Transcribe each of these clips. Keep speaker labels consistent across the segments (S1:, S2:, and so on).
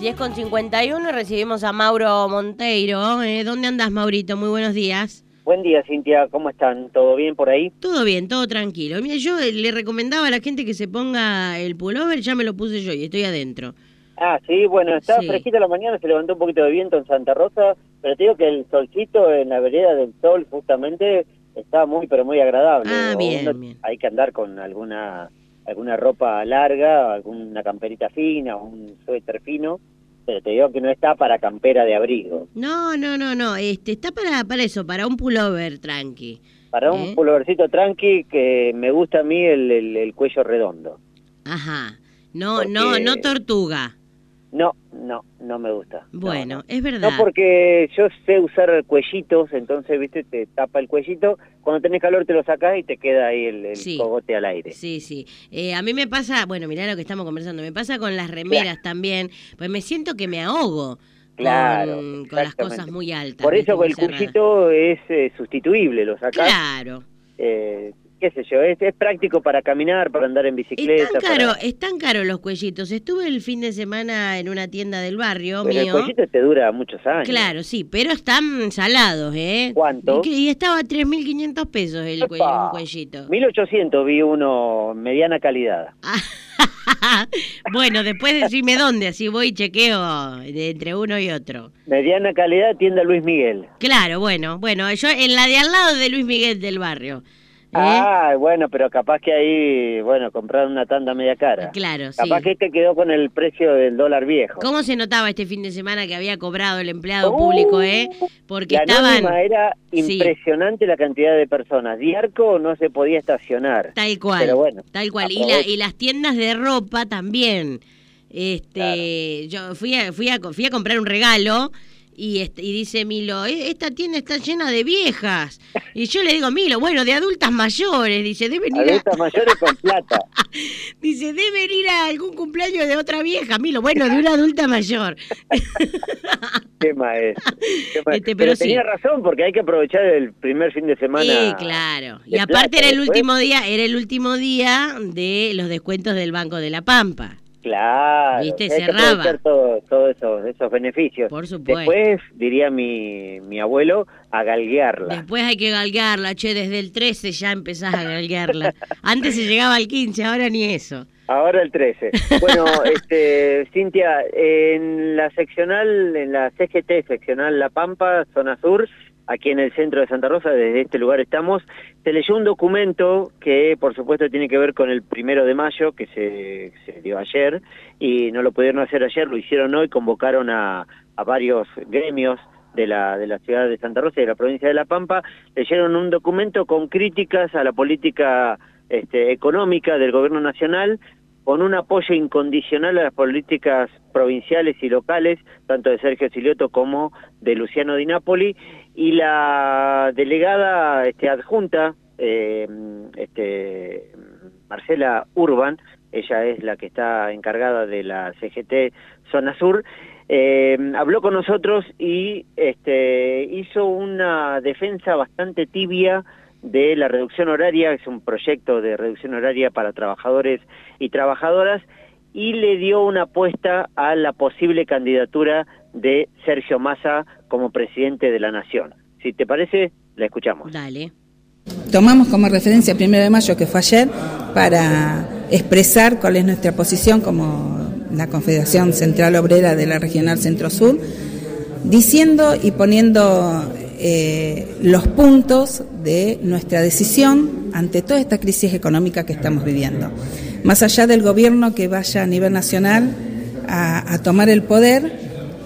S1: 10 con 51 y recibimos a Mauro Monteiro. Eh, ¿Dónde andas, Maurito? Muy buenos días.
S2: Buen día, Cintia. ¿Cómo están? ¿Todo bien por ahí?
S1: Todo bien, todo tranquilo. Mira, yo eh, le recomendaba a la gente que se ponga el pullover, ya me lo puse yo y estoy adentro.
S2: Ah, sí, bueno, está
S1: Sí.
S2: fresquita la mañana, se levantó un poquito de viento en Santa Rosa, pero te digo que el solcito en la vereda del sol justamente está muy, pero muy agradable.
S1: Ah,
S2: O
S1: bien,
S2: uno-
S1: bien.
S2: Hay que andar con alguna alguna ropa larga, alguna camperita fina, un suéter fino, pero te digo que no está para campera de abrigo.
S1: No, no, no, no. Este, está para, para eso, para un pullover tranqui.
S2: Para
S1: ¿Eh?
S2: un pullovercito tranqui que me gusta a mí el, el- el cuello redondo.
S1: Ajá. No,
S2: Porque-
S1: no, no tortuga.
S2: No, no, no me gusta. No,
S1: Bueno,
S2: no.
S1: es verdad.
S2: No, porque yo sé usar cuellitos, entonces, viste, te tapa el cuellito. Cuando tenés calor te lo sacás y te queda ahí el, el
S1: Sí.
S2: cogote al aire.
S1: Sí, sí. Eh, a mí me pasa, bueno, mirá lo que estamos conversando, me pasa con las remeras también, pues me siento que me ahogo
S2: Claro,
S1: con, con las cosas muy altas.
S2: Por eso el cuellito es eh, sustituible, lo sacás.
S1: Claro.
S2: eh, qué sé yo, es, es práctico para caminar, para andar en bicicleta.
S1: Están caro,
S2: para-
S1: están caros los cuellitos. Estuve el fin de semana en una tienda del barrio
S2: Pero el
S1: mío.
S2: cuellito te dura muchos años.
S1: Claro, sí, pero están salados, ¿eh?
S2: ¿Cuánto?
S1: Y, estaba a 3.500 pesos el cue-
S2: Epa,
S1: un cuellito.
S2: 1800 vi uno mediana calidad.
S1: bueno, después decime dónde, así voy y chequeo de entre uno y otro.
S2: Mediana calidad tienda Luis Miguel.
S1: Claro, bueno, bueno, yo en la de al lado de Luis Miguel del barrio.
S2: Ah, bueno, pero capaz que ahí, bueno, comprar una tanda media cara.
S1: Claro, sí.
S2: Capaz que te quedó con el precio del dólar viejo.
S1: ¿Cómo se notaba este fin de semana que había cobrado el empleado
S2: Uh,
S1: público, eh? Porque
S2: la
S1: estaban
S2: era
S1: Sí.
S2: impresionante la cantidad de personas. Diarco no se podía estacionar.
S1: tal cual,
S2: Pero bueno,
S1: tal cual. Y, la, y las tiendas de ropa también. Este, yo fui a, fui a fui a comprar un regalo y este, y dice Milo, "E- esta tienda está llena de viejas. Y yo le digo, Milo, bueno, de adultas mayores, dice, deben ir a,
S2: Adultas mayores con plata.
S1: dice, deben ir a algún cumpleaños de otra vieja, Milo, bueno, de una adulta mayor.
S2: Qué maestro. qué maestro.
S1: Este,
S2: pero
S1: pero sí.
S2: tenía razón porque hay que aprovechar el primer fin de semana.
S1: Sí, claro. Y aparte
S2: plata
S1: era el
S2: después.
S1: último día, era el último día de los descuentos del Banco de la Pampa.
S2: Claro.
S1: Viste,
S2: hay que
S1: cerraba.
S2: todo- todos esos, esos beneficios.
S1: Por supuesto.
S2: Después, diría mi, mi abuelo, a galguearla.
S1: Después hay que galgarla, che, desde el 13 ya empezás a galgarla. Antes se llegaba al 15, ahora ni eso.
S2: Ahora el 13. Bueno, este, Cintia, en la seccional, en la CGT seccional La Pampa, zona sur, aquí en el centro de Santa Rosa, desde este lugar estamos, se leyó un documento que por supuesto tiene que ver con el primero de mayo, que se, se dio ayer, y no lo pudieron hacer ayer, lo hicieron hoy, convocaron a, a varios gremios de la, de la ciudad de Santa Rosa y de la provincia de La Pampa, leyeron un documento con críticas a la política este, económica del gobierno nacional, con un apoyo incondicional a las políticas provinciales y locales, tanto de Sergio Silioto como de Luciano Di Napoli, y la delegada este, adjunta, eh, este, Marcela Urban, ella es la que está encargada de la CGT Zona Sur, eh, habló con nosotros y este, hizo una defensa bastante tibia de la reducción horaria, es un proyecto de reducción horaria para trabajadores y trabajadoras, y le dio una apuesta a la posible candidatura de Sergio Massa como presidente de la Nación. Si te parece, la escuchamos.
S1: Dale.
S3: Tomamos como referencia el 1 de mayo, que fue ayer, para expresar cuál es nuestra posición como la Confederación Central Obrera de la Regional Centro Sur, diciendo y poniendo eh, los puntos de nuestra decisión ante toda esta crisis económica que estamos viviendo. Más allá del gobierno que vaya a nivel nacional a, tomar el poder,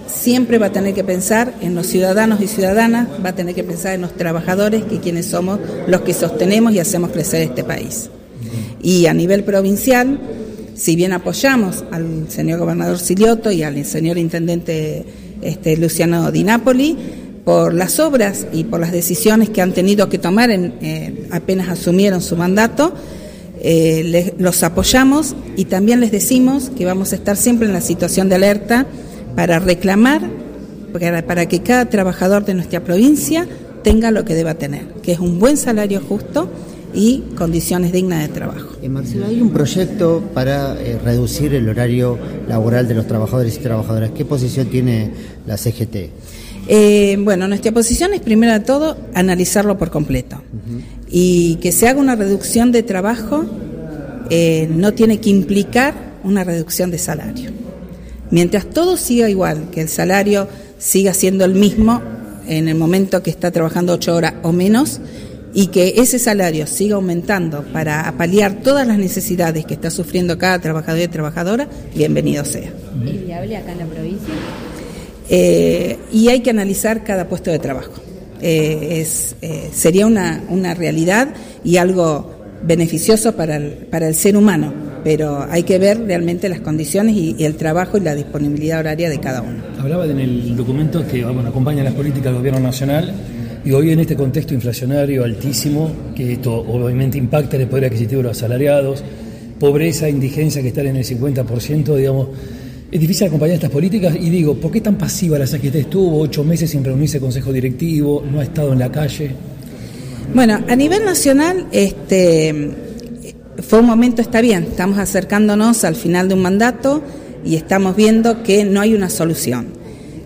S3: siempre va a tener que pensar en los ciudadanos y ciudadanas, va a tener que pensar en los trabajadores, que quienes somos los que sostenemos y hacemos crecer este país. Y a nivel provincial, si bien apoyamos al señor gobernador Silioto y al señor intendente este, Luciano Di Napoli, por las obras y por las decisiones que han tenido que tomar en, eh, apenas asumieron su mandato, eh, les- los apoyamos y también les decimos que vamos a estar siempre en la situación de alerta para reclamar, para, que cada trabajador de nuestra provincia tenga lo que deba tener, que es un buen salario justo y condiciones dignas de trabajo.
S4: Eh, Marcelo, hay un proyecto para eh, reducir el horario laboral de los trabajadores y trabajadoras. ¿Qué posición tiene la CGT?
S3: Eh, bueno, nuestra posición es primero de todo analizarlo por completo y que se haga una reducción de trabajo no tiene que implicar una reducción de salario. Mientras todo siga igual, que el salario siga siendo el mismo en el momento que está trabajando ocho horas o menos, y que ese salario siga aumentando para paliar todas las necesidades que está sufriendo cada trabajador y trabajadora, bienvenido sea.
S5: ¿Es viable acá en la provincia?
S3: Eh, y hay que analizar cada puesto de trabajo. Eh, es, eh, sería una, una realidad y algo beneficioso para el, para el ser humano, pero hay que ver realmente las condiciones y, el trabajo y la disponibilidad horaria de cada uno.
S6: Hablaba en el documento que bueno, acompaña las políticas del Gobierno Nacional y hoy en este contexto inflacionario altísimo, que esto obviamente impacta el poder adquisitivo de los asalariados, pobreza, indigencia que están en el 50%, digamos, es difícil acompañar estas políticas y digo, ¿por qué tan pasiva la CGT? Estuvo ocho meses sin reunirse consejo directivo, no ha estado en la calle.
S3: Bueno, a nivel nacional, este, fue un momento, está bien, estamos acercándonos al final de un mandato y estamos viendo que no hay una solución.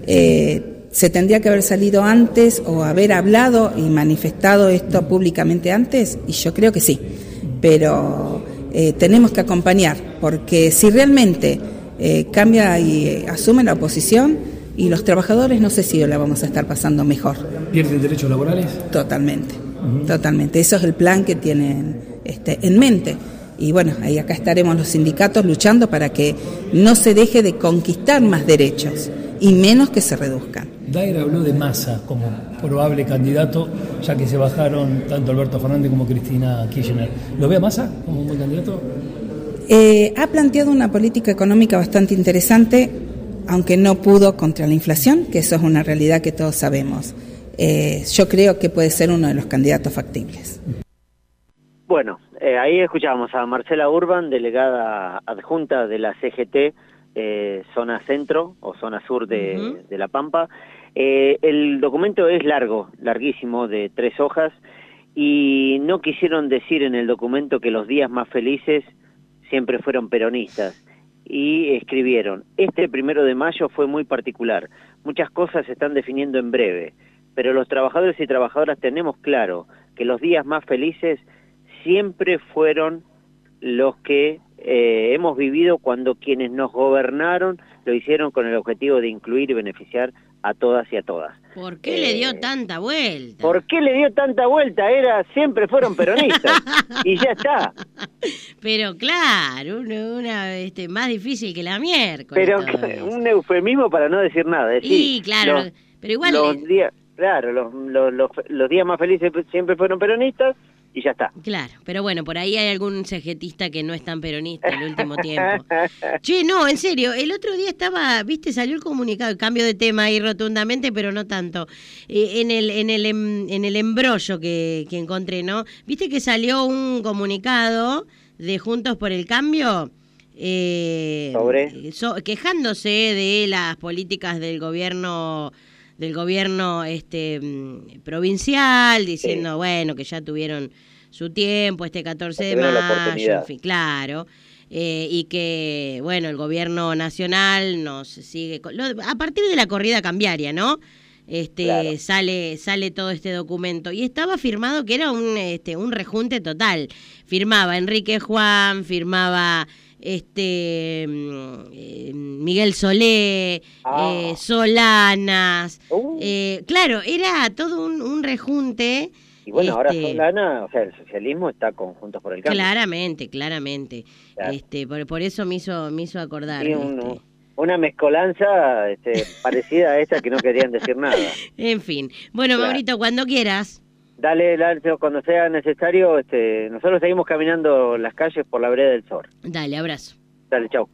S3: Eh, ¿Se tendría que haber salido antes o haber hablado y manifestado esto públicamente antes? Y yo creo que sí, pero eh, tenemos que acompañar, porque si realmente eh, cambia y asume la oposición, y los trabajadores no sé si la vamos a estar pasando mejor.
S6: ¿Pierden derechos laborales?
S3: Totalmente, totalmente. Eso es el plan que tienen este, en mente. Y bueno, ahí acá estaremos los sindicatos luchando para que no se deje de conquistar más derechos y menos que se reduzcan.
S6: Daira habló de Massa como probable candidato, ya que se bajaron tanto Alberto Fernández como Cristina Kirchner. ¿Lo ve a Massa como un buen candidato?
S3: Eh, ha planteado una política económica bastante interesante, aunque no pudo contra la inflación, que eso es una realidad que todos sabemos. Eh, yo creo que puede ser uno de los candidatos factibles.
S2: Bueno, eh, ahí escuchamos a Marcela Urban, delegada adjunta de la CGT, eh, zona centro o zona sur de, La Pampa. Eh, el documento es largo, larguísimo, de tres hojas, y no quisieron decir en el documento que los días más felices siempre fueron peronistas. Y escribieron, este primero de mayo fue muy particular, muchas cosas se están definiendo en breve, pero los trabajadores y trabajadoras tenemos claro que los días más felices siempre fueron los que eh, hemos vivido cuando quienes nos gobernaron lo hicieron con el objetivo de incluir y beneficiar a todas y a todas.
S1: ¿Por qué le dio eh, tanta vuelta?
S2: ¿Por qué le dio tanta vuelta? Era siempre fueron peronistas y ya está.
S1: Pero claro, una, este, más difícil que la miércoles.
S2: Pero un eufemismo para no decir nada.
S1: sí, claro, pero igual
S2: los días, claro, los, los días más felices siempre fueron peronistas y ya está.
S1: Claro, pero bueno, por ahí hay algún cegetista que no es tan peronista el último tiempo. che, no, en serio, el otro día estaba, viste, salió el comunicado, cambio de tema ahí rotundamente, pero no tanto. Eh, en el en el em, en el embrollo que, que encontré, ¿no? Viste que salió un comunicado de Juntos por el Cambio.
S2: Eh, ¿Sobre?
S1: quejándose de las políticas del gobierno del gobierno este mm, provincial, diciendo, bueno, que ya tuvieron su tiempo, este 14 de mayo, en fin, claro. Eh, y que, bueno, el gobierno nacional nos sigue... a partir de la corrida cambiaria, ¿no? Este, sale sale todo este documento y estaba firmado que era un este un rejunte total firmaba Enrique Juan firmaba este mm, eh, Miguel Solé, ah. eh, Solanas, uh. eh, claro, era todo un, rejunte.
S2: Y bueno, ahora este, Solana, o sea, el socialismo está con Juntos por el Cambio.
S1: Claramente, claramente. Este, por, eso me hizo, me hizo acordar. Este.
S2: una mezcolanza este, parecida a esa que no querían decir nada.
S1: En fin. Bueno, Maurito, cuando quieras.
S2: Dale, dale, cuando sea necesario, este, nosotros seguimos caminando las calles por la vereda del Sol.
S1: Dale, abrazo.
S2: Dale, chao.